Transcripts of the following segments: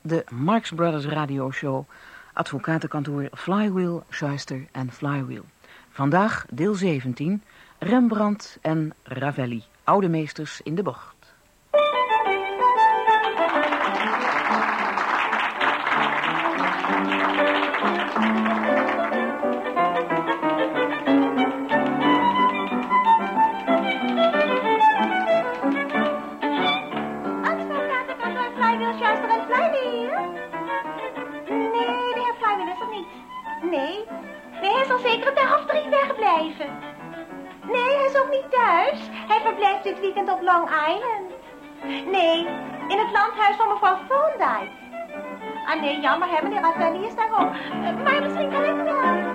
de Marx Brothers radioshow, advocatenkantoor Flywheel, Schuister en Flywheel. Vandaag deel 17, Rembrandt en Ravelli, oude meesters in de bocht. Hij verblijft dit weekend op Long Island. Nee, in het landhuis van mevrouw Thorndike. Ah nee, jammer, hè, meneer Ravelli is daar ook. Maar misschien kan ik wel.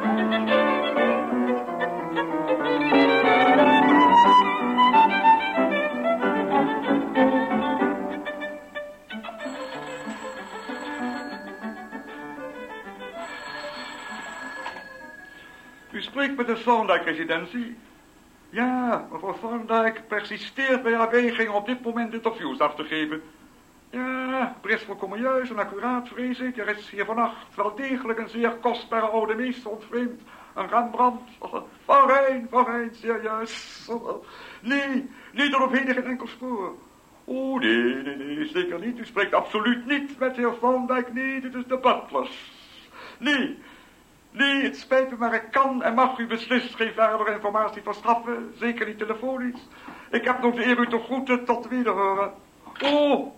U spreekt met de Thorndike-residentie? Ja, mevrouw Thorndike persisteert bij haar weging op dit moment interviews af te geven. Ja, bericht volkomen juist en accuraat, vrees ik. Er is hier vannacht wel degelijk een zeer kostbare oude meester ontvreemd. Een Rembrandt. Van Rijn, van Rijn, zeer juist. Nee, nee, tot op heden geen enkel spoor. Oh, nee, nee, nee, zeker niet. U spreekt absoluut niet met heer Thorndike. Nee, dit is de butlers. Nee, Nee, het spijt me, maar ik kan en mag u beslist geen verdere informatie verschaffen. Zeker niet telefonisch. Ik heb nog de eer u te groeten tot wederhoren. Oh,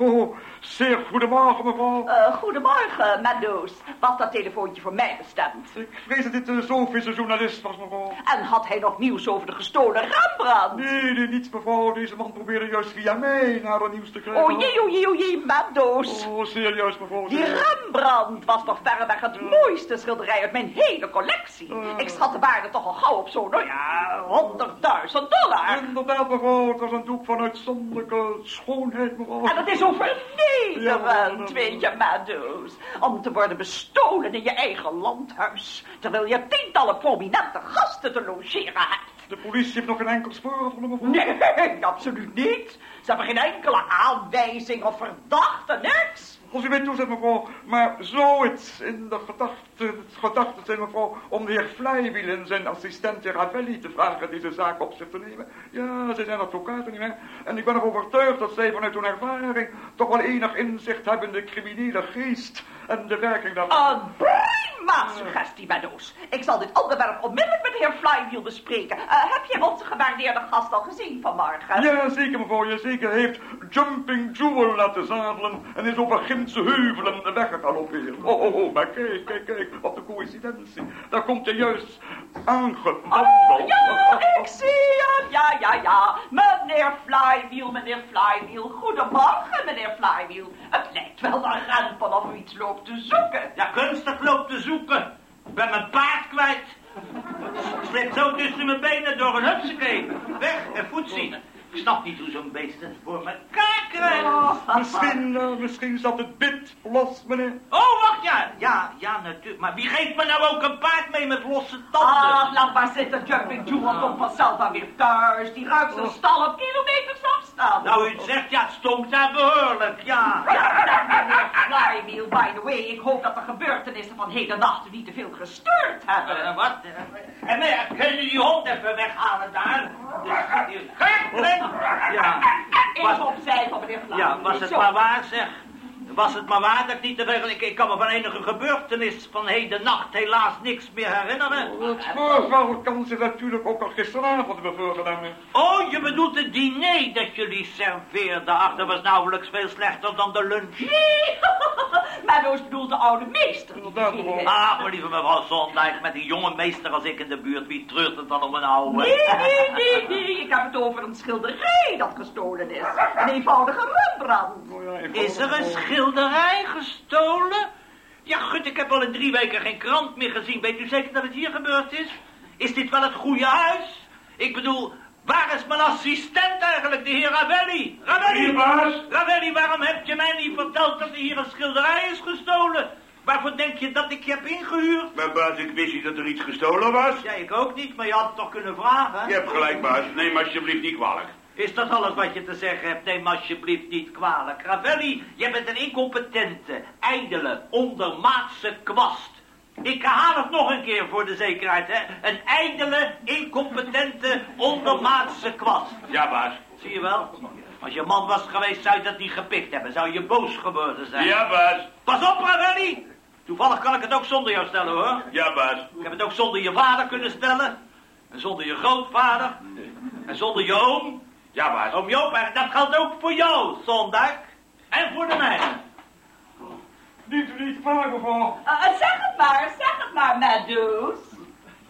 oh, zeer goedemorgen, mevrouw. Eh, goedemorgen, Meadows. Was dat telefoontje voor mij bestemd? Ik vrees dat dit de Sofische journalist was, mevrouw. En had hij nog nieuws over de gestolen Rembrandt? Nee, nee, niets, mevrouw. Deze man probeerde juist via mij naar het nieuws te krijgen. Oh jee, oh jee, oh jee, Meadows. Oh, serieus, mevrouw. Die. Rembrandt was toch verreweg het mooiste schilderij uit mijn hele collectie. Ik schat de waarde toch al gauw op zo'n, nou ja, honderdduizend dollar. Inderdaad, mevrouw. Het was een doek van uitzonderlijke schoonheid, mevrouw. En dat is Ja, vernederend, ja. weet je, Meadows. Om te worden bestolen in je eigen landhuis. Terwijl je tientallen prominente gasten te logeren hebt. De politie heeft nog geen enkel spoor gevonden, mevrouw. Nee, absoluut niet. Ze hebben geen enkele aanwijzing of verdachte, niks. Als u mij toezet, mevrouw, maar zou het in de gedachte, gedachte zijn, mevrouw, om de heer Flywheel en zijn assistent heer Ravelli te vragen deze zaak op zich te nemen? Ja, zij zijn advocaten, niet En ik ben ervan overtuigd dat zij vanuit hun ervaring toch wel enig inzicht hebben in de criminele geest en de werking daarvan. Prima suggestie, Meadows. Ik zal dit onderwerp onmiddellijk met de heer Flywheel bespreken. Eh, heb je onze gewaardeerde gast al gezien vanmorgen? Ja, zeker, mevrouw, ja, zeker. Hij heeft Jumping Jewel laten zadelen en is over Gimse heuvelen weggegalopeerd. Oh, oh, oh, maar kijk, kijk, kijk, wat een coïncidentie. Daar komt hij juist aangewandeld. Oh, ja, ik zie hem. Ja, ja, ja. Meneer Flywheel, meneer Flywheel. Goedemorgen, meneer Flywheel. Het lijkt wel naar Rempel of u iets loopt te zoeken. Ja, kunstig loopt te zoeken. Ik ben mijn paard kwijt. Slipt zo tussen mijn benen door een hupsakee. Weg en voetzie. Ik snap niet hoe zo'n beest het voor elkaar Oh. Misschien, eh, misschien zat het bit los, meneer. Oh, wacht, ja. Ja, ja, natuurlijk. Maar wie geeft me nou ook een paard mee met losse tanden? Ah, laat maar zitten, Jumping Jewel komt vanzelf dan weer thuis. Die ruikt zijn stal op kilometers afstand. Nou, u zegt, ja, het stonkt daar behoorlijk, ja. Ja, meneer Flywheel, by the way, ik hoop dat de gebeurtenissen van heden nacht niet te veel gestuurd hebben. Eh, wat? En meneer, kun je die hond even weghalen daar? Kijk, Ja. Even opzij van meneer. Ja, was het maar waar, zeg. Was het maar waar dat ik niet te veel... Ik, ik kan me van enige gebeurtenis van heden nacht helaas niks meer herinneren. Het voorval kan zich natuurlijk ook al gisteravond hebben voorgedaan. Oh, je bedoelt het diner dat jullie serveerden. Ach, dat was nauwelijks veel slechter dan de lunch. Nee, maar Roos bedoelt de oude meester. Inderdaad. Ah, maar lieve mevrouw Sondijk, met een jonge meester als ik in de buurt, wie treurt het dan om een oude? Nee, nee, nee, nee. Ik heb het over een schilderij dat gestolen is. Een eenvoudige Rembrandt. Oh ja, Is er een schilderij gestolen? Ja, gut, ik heb al in drie weken geen krant meer gezien. Weet u zeker dat het hier gebeurd is? Is dit wel het goede huis? Ik bedoel, waar is mijn assistent eigenlijk, de heer Ravelli? Ravelli! Hier, baas. Ravelli, waarom heb je mij niet verteld dat er hier een schilderij is gestolen? Waarvoor denk je dat ik je heb ingehuurd? Maar baas, ik wist niet dat er iets gestolen was. Ja, ik ook niet, maar je had het toch kunnen vragen? Je hebt gelijk, baas. Neem alsjeblieft niet kwalijk. Is dat alles wat je te zeggen hebt? Neem alsjeblieft niet kwalijk. Ravelli, jij bent een incompetente, ijdele, ondermaatse kwast. Ik herhaal het nog een keer voor de zekerheid, hè. Een ijdele, incompetente, ondermaatse kwast. Ja, baas. Zie je wel? Als je man was geweest, zou je dat niet gepikt hebben. Zou je boos geworden zijn. Ja, baas. Pas op, Ravelli! Toevallig kan ik het ook zonder jou stellen, hoor. Ja, baas. Ik heb het ook zonder je vader kunnen stellen. En zonder je grootvader. En zonder je oom. Ja, baas. Oom Joop, en dat geldt ook voor jou, zondag. En voor de mijne. Niet niet vaak, mevrouw. Uh, zeg het maar, zeg het maar, Meadows.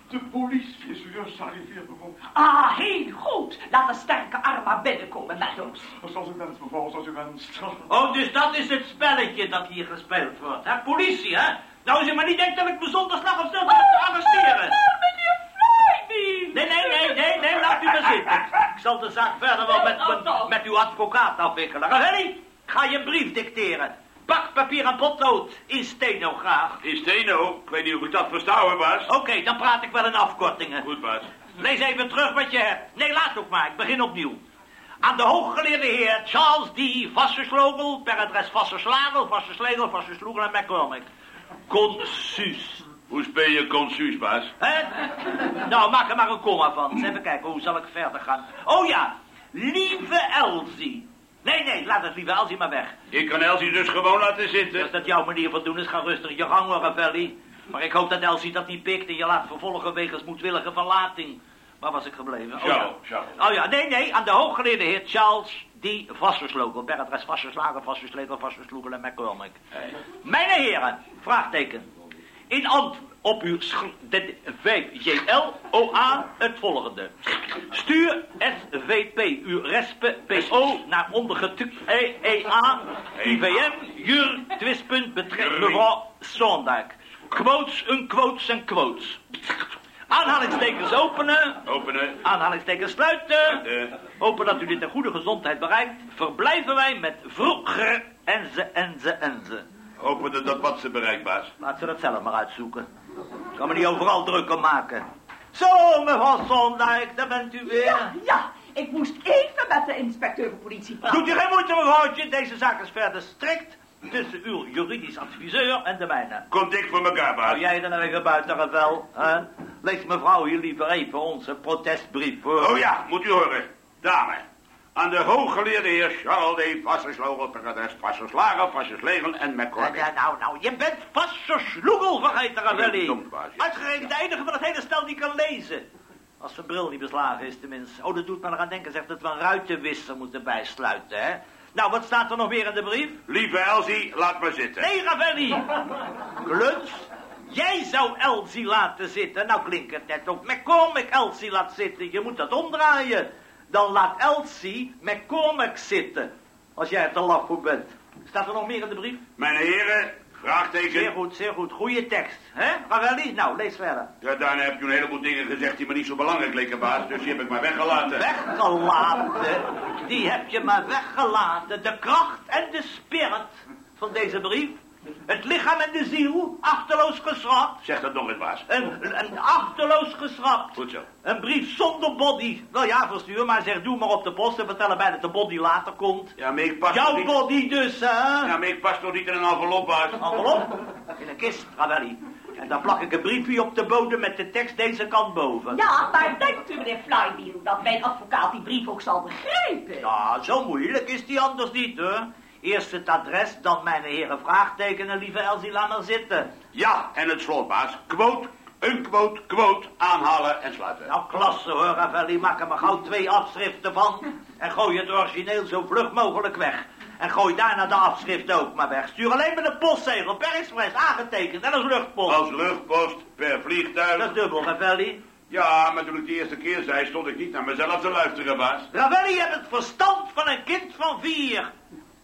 De politie is juist gearriveerd, mevrouw. Ah, heel goed. Laat de sterke arm maar binnenkomen, Meadows. Zoals u wenst, mevrouw, zoals u wenst. Oh, dus dat is het spelletje dat hier gespeeld wordt, hè? Politie, hè? Nou, als je maar niet denkt dat ik me zonder slag of stil te arresteren. Oh. Nee, nee, nee, nee, nee, laat u me zitten. Ik zal de zaak verder wel met, met, met uw advocaat afwikkelen. Ravelli, ik ga je een brief dicteren. Pak papier en potlood in steno graag. In steno. Ik weet niet of ik dat versta, hoor, baas. Oké, dan praat ik wel in afkortingen. Goed, baas. Lees even terug wat je hebt. Nee, laat ook maar. Ik begin opnieuw. Aan de hooggeleerde heer Charles D. Vasserslogel, per adres Vasserslagel, Vasserslegel, Vassersloegel en McCormick. Consus. Hoe speel je consuus, baas? Hè? Nou, maak er maar een komma van. Eens even kijken, hoe zal ik verder gaan? Oh ja, lieve Elsie. Nee, nee, laat het lieve Elsie maar weg. Ik kan Elsie dus gewoon laten Als zitten. dat jouw manier van doen is, ga rustig je gang Ravelli. Maar ik hoop dat Elsie dat niet pikt en je laat vervolgen wegens moedwillige verlating. Waar was ik gebleven? Oh ja. Charles, Charles. Oh ja, nee, nee, aan de hooggeleerde heer Charles D. Vasserslogel. Per adres Vasserslagen, Vasserslegel, Vassersloegel en McCormick. Mijn heren, vraagteken. In antwoord op uw VJLOA het volgende. Stuur SVP uw respe PO naar ondergetukt EEA IVM jur twistpunt betreft mevrouw Sondag. Quotes, een quotes en quotes. Aanhalingstekens openen. Openen. Aanhalingstekens sluiten. Hopen dat u dit in goede gezondheid bereikt. Verblijven wij met vroeger en ze en ze en ze. Openen dat wat ze bereikt, baas. Laat ze dat zelf maar uitzoeken. Ik kan me niet overal druk om maken. Zo, mevrouw Sondijk, daar bent u weer. Ja, ja. Ik moest even met de inspecteur van politie praten. Doet u geen moeite, mevrouwtje. Deze zaak is verder strikt tussen uw juridisch adviseur en de mijne. Komt dik voor elkaar, baas. Hou jij dan even buiten, Ravel, hè? Lees mevrouw hier liever even onze protestbrief voor. Oh ja, moet u horen. Dame. Aan de hooggeleerde heer Charles D. Vasserslogel, per adres Vasserslagen, Vasserslegel en McCormick. Ja, nou, nou, je bent vast zo sloegel vergeten, Ravelli. Ja. Uitgerekend de enige van het hele stel die kan lezen. Als zijn bril niet beslagen is, tenminste. Oh, dat doet me eraan denken, zegt dat we een ruitenwisser moeten bijsluiten, hè? Nou, wat staat er nog weer in de brief? Lieve Elsie, laat maar zitten. Nee, Ravelli. Kluns, jij zou Elsie laten zitten. Nou klinkt het net ook. McCormick Elsie laat zitten. Je moet dat omdraaien. Dan laat Elsie McCormick zitten. Als jij er te laf voor bent. Staat er nog meer in de brief? Mijn heren, vraagteken. Zeer goed, zeer goed. Goeie tekst. hè, Ravelli? Nou, lees verder. Ja, daarna heb je een heleboel dingen gezegd die me niet zo belangrijk leken, baas. Dus die heb ik maar weggelaten. Weggelaten. Die heb je maar weggelaten. De kracht en de spirit van deze brief. Het lichaam en de ziel, achterloos geschrapt. Zeg dat nog eens, baas. Een, een achterloos geschrapt. Goed zo. Een brief zonder body. Wel ja, verstuur, maar zeg, doe maar op de post en vertel erbij dat de body later komt. Ja, maar ik pas Jouw niet... body dus, hè? Ja, maar ik pas toch niet in een envelop, baas. Envelop? In een kist, Ravelli. En dan plak ik een briefje op de bodem met de tekst deze kant boven. Ja, maar denkt u, meneer Flywheel, dat mijn advocaat die brief ook zal begrijpen? Ja, zo moeilijk is die anders niet, hoor. Eerst het adres, dan mijn heren vraagtekenen, lieve Elsie, laat maar zitten. Ja, en het slot, baas. Quote, een quote, quote, aanhalen en sluiten. Nou, klasse hoor, Ravelli, maak er maar gauw twee afschriften van. En gooi het origineel zo vlug mogelijk weg. En gooi daarna de afschrift ook maar weg. Stuur alleen met een postzegel, per express, aangetekend en als luchtpost. Als luchtpost, per vliegtuig. Dat is dubbel, Ravelli. Ja, maar toen ik de eerste keer zei, stond ik niet naar mezelf te luisteren, baas. Ravelli, je hebt het verstand van een kind van vier.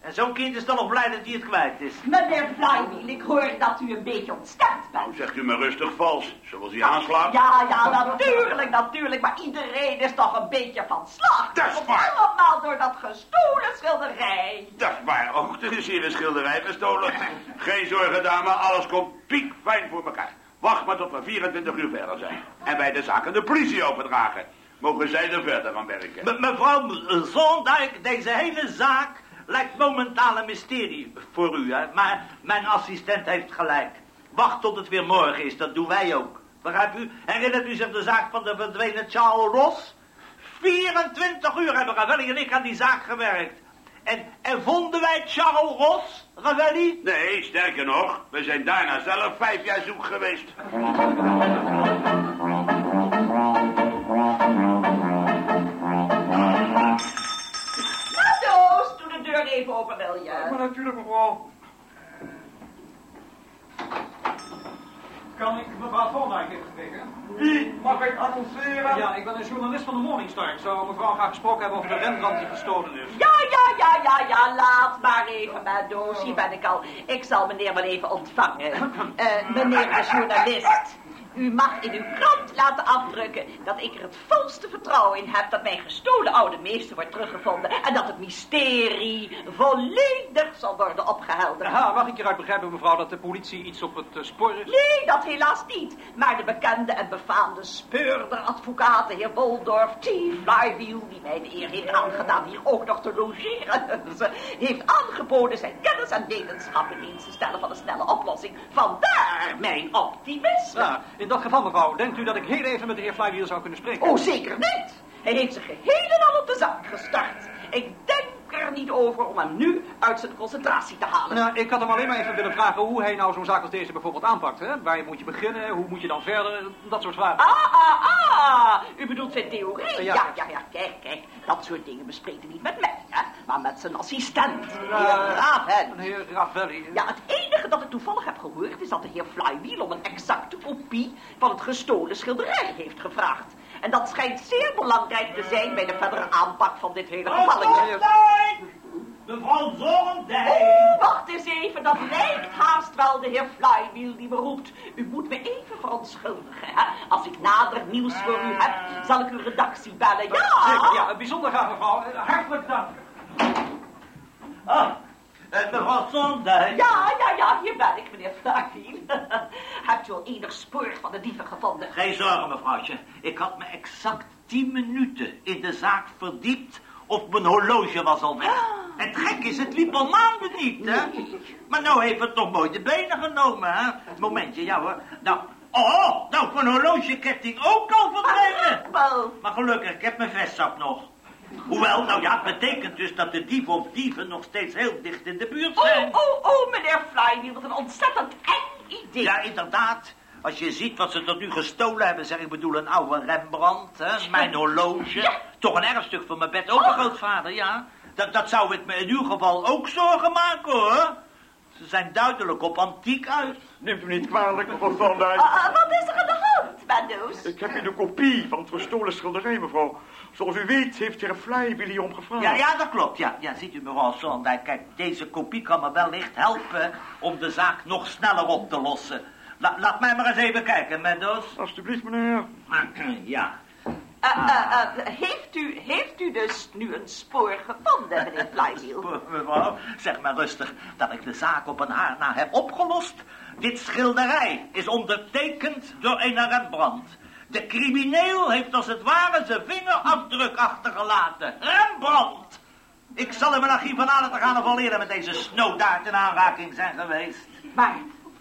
En zo'n kind is dan nog blij dat hij het kwijt is. Meneer Flywheel, ik hoor dat u een beetje ontstemd bent. Zegt u maar rustig vals. Zullen ze aanslaat? Ja, ja, natuurlijk, natuurlijk. Maar iedereen is toch een beetje van slag. Dat is waar. Allemaal door dat gestolen schilderij. Dat is waar ook. Er is hier een schilderij gestolen. Geen zorgen, dame. Alles komt piekfijn voor elkaar. Wacht maar tot we 24 uur verder zijn. En wij de zaak aan de politie overdragen. mogen zij er verder aan werken. Me- mevrouw Zondijk, deze hele zaak lijkt momentaal een mysterie voor u, hè. Maar mijn assistent heeft gelijk. Wacht tot het weer morgen is, dat doen wij ook. Begrijpt u? Herinnert u zich de zaak van de verdwenen Charles Ross? 24 uur hebben Ravelli en ik aan die zaak gewerkt. En, en vonden wij Charles Ross, Ravelli? Nee, sterker nog, we zijn daarna zelf vijf jaar zoek geweest. Even open, wil je? Maar natuurlijk, mevrouw. Kan ik mevrouw Thorndike even spreken? Wie mag ik annonceren? Ja, ik ben een journalist van de Morning Star. Ik zou mevrouw graag gesproken hebben over de Rembrandt die gestolen is. Ja, ja, ja, ja, ja, laat maar even, Madoos. Hier ben ik al. Ik zal meneer wel even ontvangen. Eh, meneer de journalist. U mag in uw krant laten afdrukken dat ik er het volste vertrouwen in heb dat mijn gestolen oude meester wordt teruggevonden en dat het mysterie volledig zal worden opgehelderd. Ja, mag ik hieruit begrijpen, mevrouw, dat de politie iets op het eh, spoor is? Nee, dat helaas niet. Maar de bekende en befaamde speurder advocaat, de heer Boldorf, T. Flywheel, die mij de eer heeft aangedaan hier ook nog te logeren, heeft aangeboden zijn kennis en wetenschap in dienst te stellen van een snelle oplossing. Vandaar mijn optimisme. Ja, in dat geval, mevrouw, denkt u dat ik heel even met de heer Flywheel zou kunnen spreken? Oh, zeker niet. Hij heeft zich geheel en al op de zaak gestart. Ik denk er niet over om hem nu uit zijn concentratie te halen. Nou, ik had hem alleen maar even willen vragen hoe hij nou zo'n zaak als deze bijvoorbeeld aanpakt. Hè? Waar moet je beginnen? Hoe moet je dan verder? Dat soort vragen. Ah, ah, ah. U bedoelt zijn theorie? Ja. Ja, ja, ja. Kijk, kijk. Dat soort dingen bespreekt u niet met mij, hè. Maar met zijn assistent, de heer Raven. heer Ravelli. Ja, het enige dat ik toevallig heb gehoord is dat de heer Flywheel om een exacte kopie van het gestolen schilderij heeft gevraagd. En dat schijnt zeer belangrijk te zijn bij de verdere aanpak van dit hele geval. Mevrouw Zondijk! Oh, wacht eens even, dat lijkt haast wel de heer Flywheel die me roept. U moet me even verontschuldigen, hè. Als ik nader nieuws voor u heb, zal ik uw redactie bellen. Ja! Ja, bijzonder graag, mevrouw. Hartelijk dank. Ah, eh, mevrouw Zondijk. Ja, ja, ja, hier ben ik, meneer Flywheel. Hebt u al enig spoor van de dieven gevonden? Geen zorgen, mevrouwtje. Ik had me exact tien minuten in de zaak verdiept of mijn horloge was al weg. Het gek is, het liep al maanden niet, hè? Maar nou heeft het toch mooi de benen genomen, hè? Momentje, ja hoor. Nou, oh, nou, mijn horlogeketting ook al verdwenen. Wel, Maar gelukkig, ik heb mijn vestzak nog. Hoewel, nou ja, het betekent dus dat de dief of dieven nog steeds heel dicht in de buurt oh, zijn. oh, oh, meneer Flywheel, wat een ontzettend eng idee. Ja, inderdaad. Als je ziet wat ze tot nu gestolen hebben, zeg ik bedoel een oude Rembrandt, hè, mijn horloge. Ja. Toch een erfstuk van mijn bed, ook een grootvader, ja. Dat, dat zou ik me in uw geval ook zorgen maken, hoor. Ze zijn duidelijk op antiek uit. Neemt u niet kwalijk, mevrouw. Ah, ah, wat is er aan de hand, Madoos? Ik heb hier de kopie van het gestolen schilderij, mevrouw. Zoals u weet heeft Flywheel hier om gevraagd. Ja, ja, dat klopt, ja. Ja, ziet u mevrouw Sondijk, kijk, deze kopie kan me wellicht helpen om de zaak nog sneller op te lossen. La- laat mij maar eens even kijken, Mendoz. Alsjeblieft, meneer. Ja. Eh, eh, eh, heeft, u, heeft u dus nu een spoor gevonden, meneer Flywheel? Mevrouw, zeg maar rustig dat ik de zaak op een haar na heb opgelost. Dit schilderij is ondertekend door een Rembrandt. De crimineel heeft als het ware zijn vingerafdruk achtergelaten. Rembrandt! Ik zal in mijn archief van te gaan of al eerder met deze snowdaard in aanraking zijn geweest. Maar,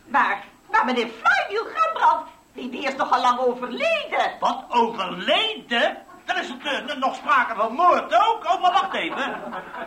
maar, maar meneer Flywheel Rembrandt, die, die is toch al lang overleden? Wat overleden? Er is het, nog sprake van moord ook. Oh, maar wacht even.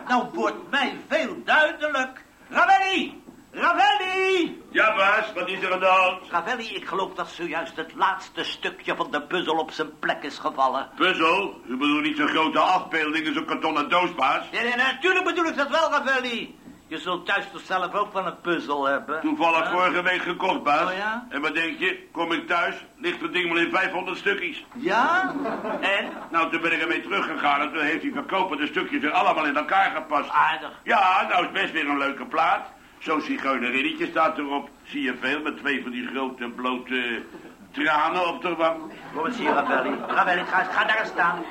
Nou wordt mij veel duidelijk. Ravelli! Ravelli! Ja, baas, wat is er aan de hand? Ravelli, ik geloof dat zojuist het laatste stukje van de puzzel op zijn plek is gevallen. Puzzel? U bedoelt niet zo'n grote afbeelding in zo'n kartonnen doos, baas? Ja, ja, natuurlijk bedoel ik dat wel, Ravelli. Je zult thuis toch zelf ook wel een puzzel hebben. Toevallig Huh? vorige week gekocht, baas. Oh, ja? En wat denk je? Kom ik thuis, ligt het ding wel in 500 stukjes. Ja? En? Nou, toen ben ik ermee teruggegaan en toen heeft die verkoper de stukjes weer allemaal in elkaar gepast. Aardig. Ja, nou is best weer een leuke plaat. Zo'n zigeunerinnetje staat erop. Zie je veel, met twee van die grote blote tranen op de wang. Kom eens hier, Ravelli. Ravelli, ga, ga daar staan.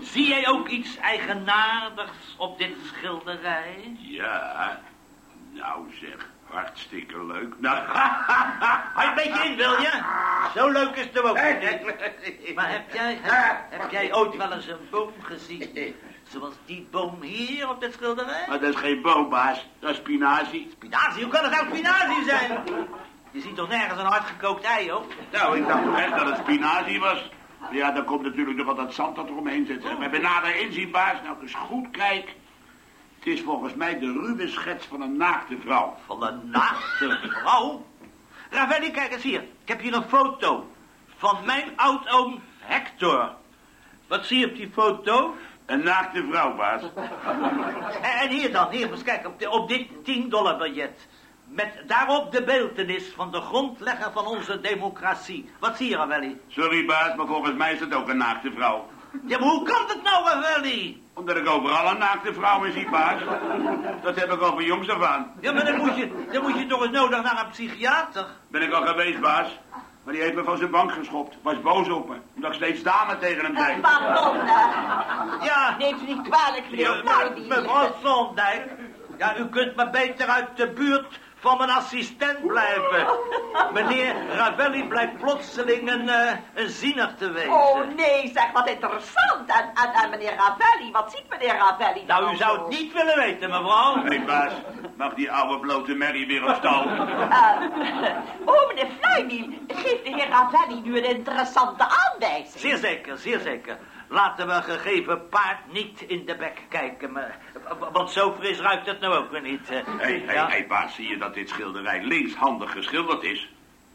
Zie jij ook iets eigenaardigs op dit schilderij? Ja, nou zeg, hartstikke leuk. Nou, Hou je een beetje in, wil je? Zo leuk is het ook? Maar heb jij, heb, heb jij ooit wel eens een boom gezien? Zoals die boom hier op dit schilderij? Maar dat is geen boom, baas. Dat is spinazie. Spinazie, hoe kan het nou spinazie zijn? Je ziet toch nergens een hardgekookt ei, hoor? Nou, ik dacht toch echt dat het spinazie was. Ja, dan komt natuurlijk nog wat dat zand dat er omheen zit. Maar bij nader inzien, baas, nou eens goed kijk. Het is volgens mij de ruwe schets van een naakte vrouw. Van een naakte vrouw? Ravelli, kijk eens hier. Ik heb hier een foto van mijn oudoom Hector. Wat zie je op die foto? Een naakte vrouw, baas. En, hier dan, hier, eens kijken, op, de- op dit 10 dollar biljet. Met daarop de beeltenis van de grondlegger van onze democratie. Wat zie je, Ravelli? Sorry, baas, maar volgens mij is het ook een naakte vrouw. Ja, maar hoe kan het nou, Ravelli? Omdat ik overal een naakte vrouw in zie, baas. Dat heb ik al van jongs af aan. Ja, maar dan moet je, dan moet je toch eens nodig naar een psychiater. Ben ik al geweest, baas. Maar die heeft me van zijn bank geschopt. Was boos op me. Omdat ik steeds dames tegen hem zei. Eh, Ja, neemt u niet kwalijk, meneer mevrouw Sondijk. Ja, u kunt maar beter uit de buurt van mijn assistent blijven. Meneer Ravelli blijkt plotseling een, eh, een ziener te wezen. Oh nee, zeg wat interessant. En, en, en meneer Ravelli, wat ziet meneer Ravelli dan Nou, u zou het niet willen weten, mevrouw. Hé, hey, baas. Mag die oude blote Mary weer op stal? Eh, oh, meneer Fleidy, geeft de heer Ravelli nu een interessante aanwijzing? Zeer zeker, zeer zeker. Laten we een gegeven paard niet in de bek kijken. Maar, want zo fris ruikt het nou ook weer niet. Hé, hé, Ja. hé, baas. Zie je dat dit schilderij linkshandig geschilderd is?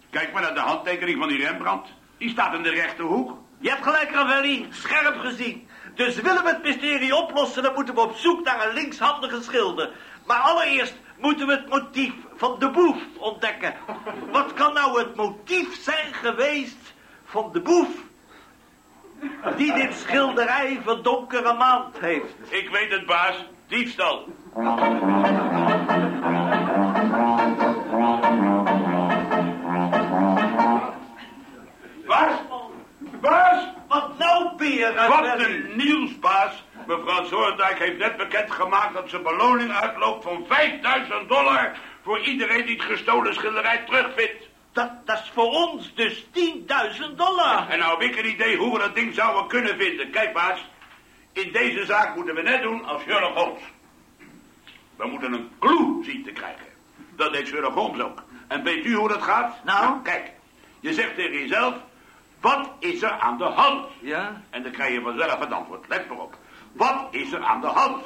Kijk maar naar de handtekening van die Rembrandt. Die staat in de rechterhoek. Je hebt gelijk, Ravelli. Scherp gezien. Dus willen we het mysterie oplossen, dan moeten we op zoek naar een linkshandige schilder. Maar allereerst moeten we het motief van de boef ontdekken. Wat kan nou het motief zijn geweest van de boef... die dit schilderij verdonkere maand heeft? Ik weet het, baas. Diefstal. Baas? Baas? Wat nou, Peer, Wat een nieuws, baas. Mevrouw Zoordijk heeft net bekendgemaakt dat ze beloning uitloopt van 5000 dollar... voor iedereen die het gestolen schilderij terugvindt. Dat, dat is voor ons dus 10.000 dollar. En nou heb ik een idee hoe we dat ding zouden kunnen vinden. Kijk, baas. In deze zaak moeten we net doen als Sherlock Holmes. We moeten een clue zien te krijgen. Dat deed Sherlock Holmes ook. En weet u hoe dat gaat? Nou? kijk. Je zegt tegen jezelf... Wat is er aan de hand? Ja? En dan krijg je vanzelf het antwoord. Let maar op. Wat is er aan de hand?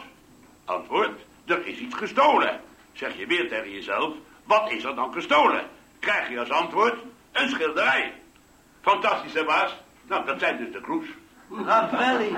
Antwoord. Er is iets gestolen. Zeg je weer tegen jezelf. Wat is er dan gestolen? Krijg je als antwoord een schilderij. Fantastisch, hè, baas? Nou, dat zijn dus de clues. Ravelli,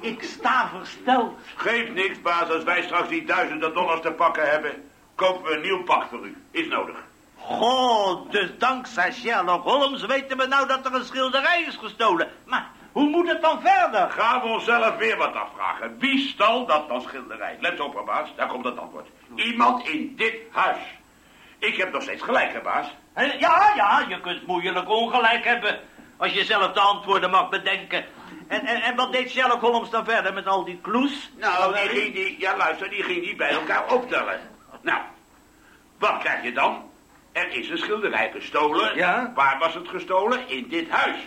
ik sta versteld. Geeft niks, baas, als wij straks die duizenden dollars te pakken hebben. Kopen we een nieuw pak voor u. Is nodig. Goh, dus dankzij Sherlock Holmes weten we nou dat er een schilderij is gestolen. Maar hoe moet het dan verder? Gaan we onszelf weer wat afvragen. Wie stal dat dan schilderij? Let op, baas. Daar komt het antwoord. Iemand in dit huis. Ik heb nog steeds gelijk, hè, baas. Ja, ja, je kunt moeilijk ongelijk hebben. Als je zelf de antwoorden mag bedenken. En, en, en wat deed Sherlock Holmes dan verder met al die clues? Nou, die ging die, ja luister, die ging die bij elkaar optellen. Nou, wat krijg je dan? Er is een schilderij gestolen. Ja? Waar was het gestolen? In dit huis.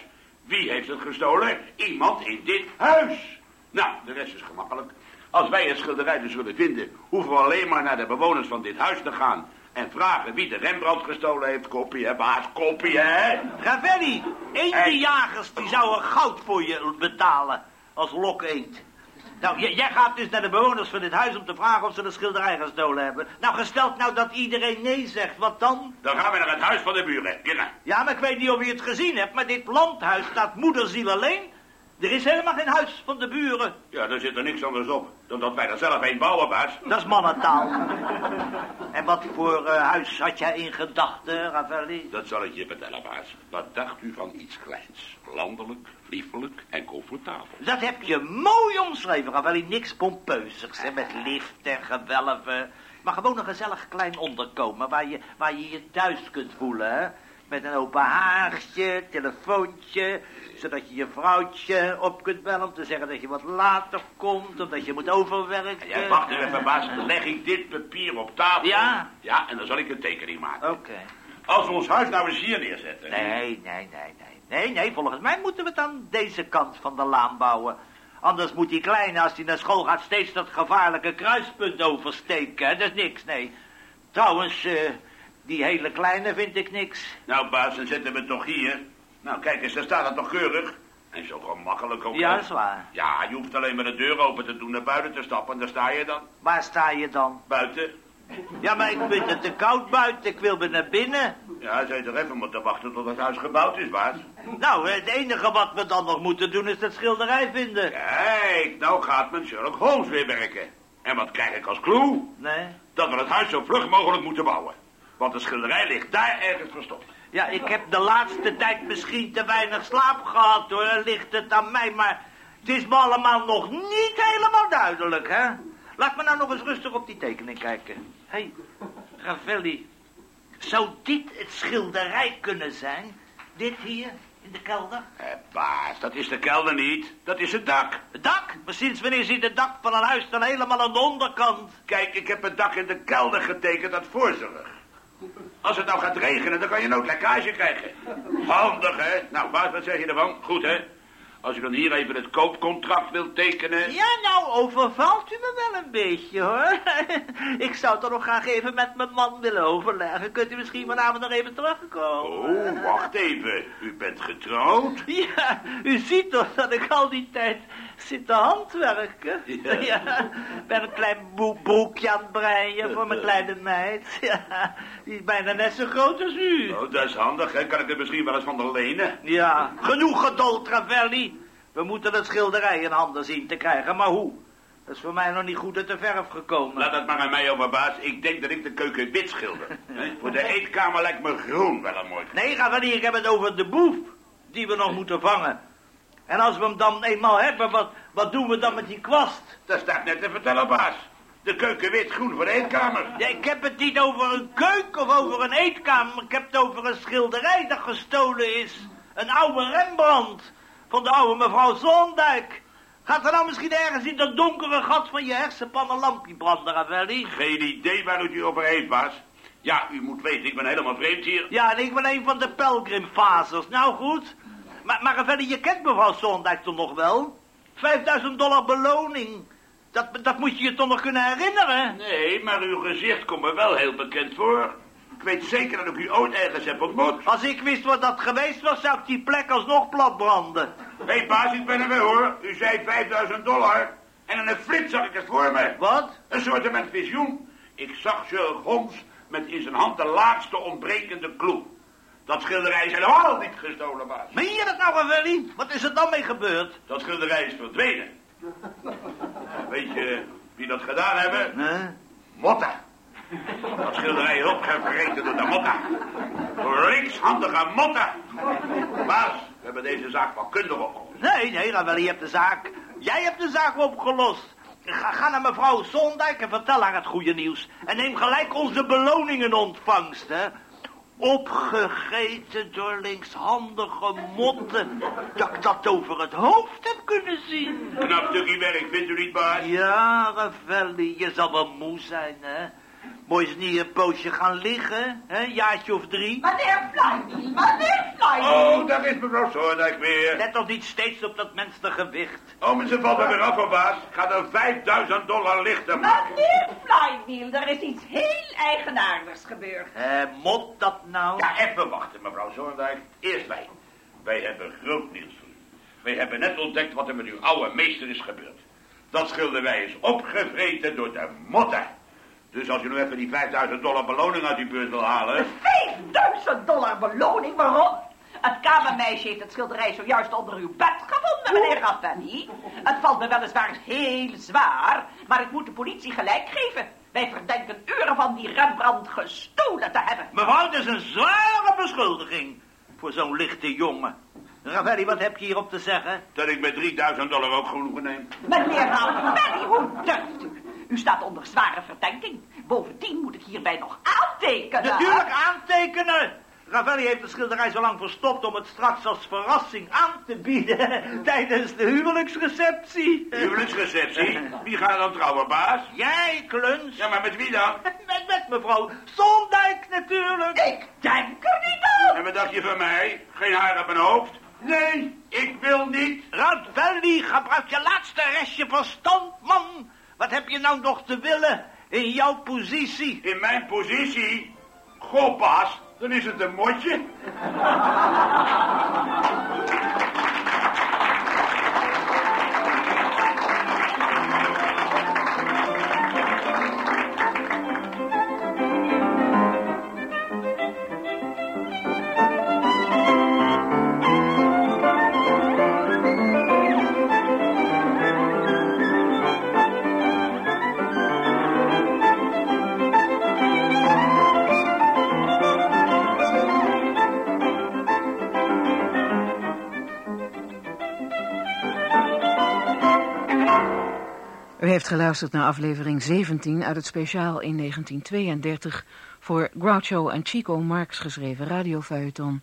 Wie heeft het gestolen? Iemand in dit huis. Nou, de rest is gemakkelijk. Als wij het schilderij dus willen vinden, hoeven we alleen maar naar de bewoners van dit huis te gaan. En vragen wie de Rembrandt gestolen heeft. Kopie, hè, baas? Kopie, hè? Ravelli, die jagers die zouden goud voor je betalen. Als lokeend. Nou, j- jij gaat dus naar de bewoners van dit huis om te vragen of ze de schilderij gestolen hebben. Nou, gesteld nou dat iedereen nee zegt, wat dan? Dan gaan we naar het huis van de buren. Ja, maar ik weet niet of je het gezien hebt, maar dit landhuis staat moederziel alleen. Er is helemaal geen huis van de buren. ja, daar zit er niks anders op dan dat wij er zelf een bouwen, baas. Dat is mannentaal. en wat voor eh, huis had jij in gedachten, Ravelli? Dat zal ik je vertellen, baas. Wat dacht u van iets kleins? Landelijk, liefelijk en comfortabel. Dat heb je mooi omschreven, Ravelli. Niks pompeuzigs, hè, met lift en gewelven. Maar gewoon een gezellig klein onderkomen waar je, waar je je thuis kunt voelen, hè. Met een open haagje, telefoontje, zodat je je vrouwtje op kunt bellen om te zeggen dat je wat later komt, of dat je moet overwerken. Ja, wacht even, baas. Dan leg ik dit papier op tafel. Ja? Ja, en dan zal ik een tekening maken. Oké. Als we ons huis nou eens hier neerzetten. Nee, nee, nee, nee. Nee, nee, volgens mij moeten we het aan deze kant van de laan bouwen. Anders moet die kleine, als hij naar school gaat, steeds dat gevaarlijke kruispunt oversteken. Dat is niks, nee. Trouwens, eh, die hele kleine vind ik niks. Nou, baas, dan zetten we het toch hier. Nou, kijk eens, daar staat het toch keurig. En zo gemakkelijk ook. Ja, dat is waar. Ja, je hoeft alleen maar de deur open te doen, naar buiten te stappen. En daar sta je dan. Waar sta je dan? Buiten. Ja, maar ik vind het te koud buiten. Ik wil weer naar binnen. Ja, je toch even moeten wachten tot het huis gebouwd is, baas. Nou, het enige wat we dan nog moeten doen is dat schilderij vinden. Kijk, nou gaat men Sherlock Holmes weer werken. En wat krijg ik als clue? Nee? Dat we het huis zo vlug mogelijk moeten bouwen. Want de schilderij ligt daar ergens verstopt. Ja, ik heb de laatste tijd misschien te weinig slaap gehad, hoor. Dan ligt het aan mij, maar het is me allemaal nog niet helemaal duidelijk, hè? Laat me nou nog eens rustig op die tekening kijken. Hé, hey, Ravelli, zou dit het schilderij kunnen zijn? Dit hier, in de kelder? Eh, baas, dat is de kelder niet. Dat is het dak. Het dak? Maar sinds wanneer zit het dak van een huis dan helemaal aan de onderkant? Kijk, ik heb het dak in de kelder getekend uit voorzorg. Als het nou gaat regenen, dan kan je nooit lekkage krijgen. Handig, hè? Nou, baas, wat zeg je ervan? Goed, hè? Als u dan hier even het koopcontract wilt tekenen... Ja, nou overvalt u me wel een beetje, hoor. Ik zou toch nog graag even met mijn man willen overleggen. Kunt u misschien vanavond nog even terugkomen? Oh, wacht even. U bent getrouwd? Ja, u ziet toch dat ik al die tijd zit te handwerken. Ja. Ja, ben een klein broekje aan het breien voor mijn kleine meid. Ja, die is bijna net zo groot als u. Oh, dat is handig, hè? Kan ik er misschien wel eens van de lenen? Ja, genoeg geduld, Ravelli. We moeten het schilderij in handen zien te krijgen, maar hoe? Dat is voor mij nog niet goed uit de verf gekomen. Laat het maar aan mij over, baas. Ik denk dat ik de keuken wit schilder. Voor de eetkamer lijkt me groen wel een mooi. Nee, Ravelli, ik heb het over de boef die we nog moeten vangen. En als we hem dan eenmaal hebben, wat, wat doen we dan met die kwast? Dat staat net te vertellen, baas. De keuken wit groen voor de eetkamer. Ja, ik heb het niet over een keuken of over een eetkamer. Ik heb het over een schilderij dat gestolen is. Een oude Rembrandt. Van de oude mevrouw Zondijk. Gaat er nou misschien ergens in dat donkere gat van je hersenpan een lampje branden, Ravelli? Geen idee waar u het over heeft, baas. Ja, u moet weten, ik ben helemaal vreemd hier. Ja, en ik ben een van de pelgrimfazers. Nou goed. Maar, maar Ravelli, je kent mevrouw Zondijk toch nog wel? 5000 dollar beloning. Dat, dat moet je je toch nog kunnen herinneren? Nee, maar uw gezicht komt me wel heel bekend voor. Ik weet zeker dat ik u ooit ergens heb ontmoet. Als ik wist wat dat geweest was, zou ik die plek alsnog platbranden. Hé, hey, baas, ik ben er weer, hoor. U zei 5000 dollar. En in een flits zag ik het voor me. Wat? Een soort met visioen. Ik zag Sherlock Holmes met in zijn hand de laatste ontbrekende clue. Dat schilderij is helemaal niet gestolen, baas. Meen je dat nou, Ravelli? Wat is er dan mee gebeurd? Dat schilderij is verdwenen. Weet je wie dat gedaan hebben? Nee. Motta. Dat schilderij is opgevreten door de Motta. Door linkshandige Motta. Baas, we hebben deze zaak van kundig opgelost. Nee, nee, Ravelli, je hebt de zaak. Jij hebt de zaak opgelost. Ga, ga naar mevrouw Zondijk en vertel haar het goede nieuws. En neem gelijk onze beloning in ontvangst, hè. Opgegeten door linkshandige motten. Dat ik dat over het hoofd heb kunnen zien. Knap stukje werk, vindt u niet, baas? Ja, Ravelli, je zal wel moe zijn, hè. Mooi eens niet een poosje gaan liggen, hè, een jaartje of drie. Meneer Flywheel, meneer Flywheel. Oh, daar is mevrouw Soordijk weer. Let toch niet steeds op dat mens te gewicht. Oh, maar ze valt er weer af, baas. Gaat er 5000 dollar lichter maken. Meneer Flywheel, er is iets heel eigenaardigs gebeurd. Eh, mot dat nou? Ja, even wachten, mevrouw Zorndijk. Eerst wij. Wij hebben groot nieuws voor u. Wij hebben net ontdekt wat er met uw oude meester is gebeurd. Dat schilderij is opgevreten door de motten. Dus als u nu even die 5000 dollar beloning uit uw beurs wil halen... 5000 dollar beloning, waarom? Het kamermeisje heeft het schilderij zojuist onder uw bed gevonden, meneer Raffelli. Het valt me weliswaar heel zwaar, maar ik moet de politie gelijk geven. Wij verdenken u ervan die Rembrandt gestolen te hebben. Mevrouw, het is een zware beschuldiging voor zo'n lichte jongen. Ravelli, wat heb je hierop te zeggen? Dat ik met 3000 dollar ook genoegen neem. Meneer Raffelli, hoe durft u? U staat onder zware verdenking. Bovendien moet ik hierbij nog aantekenen. Natuurlijk aantekenen! Ravelli heeft de schilderij zo lang verstopt om het straks als verrassing aan te bieden tijdens de huwelijksreceptie. Huwelijksreceptie? Wie gaat dan trouwen, baas? Jij, Kluns. Ja, maar met wie dan? Met, met mevrouw Zondijk natuurlijk. Ik denk wat dacht je van mij? Geen haar op mijn hoofd? Nee, ik wil niet. Ravelli, gebruik je laatste restje verstand, man. Wat heb je nou nog te willen in jouw positie? In mijn positie? Goh, dan is het een motje. Heeft geluisterd naar aflevering 17 uit het speciaal in 1932 voor Groucho en Chico Marx geschreven radiofeuilleton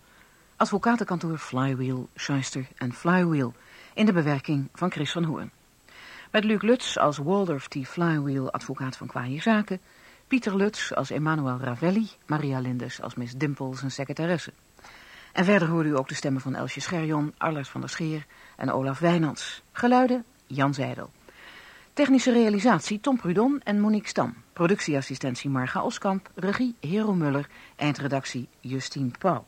Advocatenkantoor Flywheel, Schuister en Flywheel in de bewerking van Chris van Hoorn. Met Luc Lutz als Waldorf T. Flywheel, advocaat van kwaaie zaken, Pieter Lutz als Emmanuel Ravelli, Maria Lindes als Miss Dimple, zijn secretaresse. En verder hoorde u ook de stemmen van Elsje Scherjon, Arlers van der Scheer en Olaf Wijnands. Geluiden Jan Zijdel. Technische realisatie Tom Prudon en Monique Stam. Productieassistentie Marga Oskamp. Regie Hero Muller. Eindredactie Justine Pauw.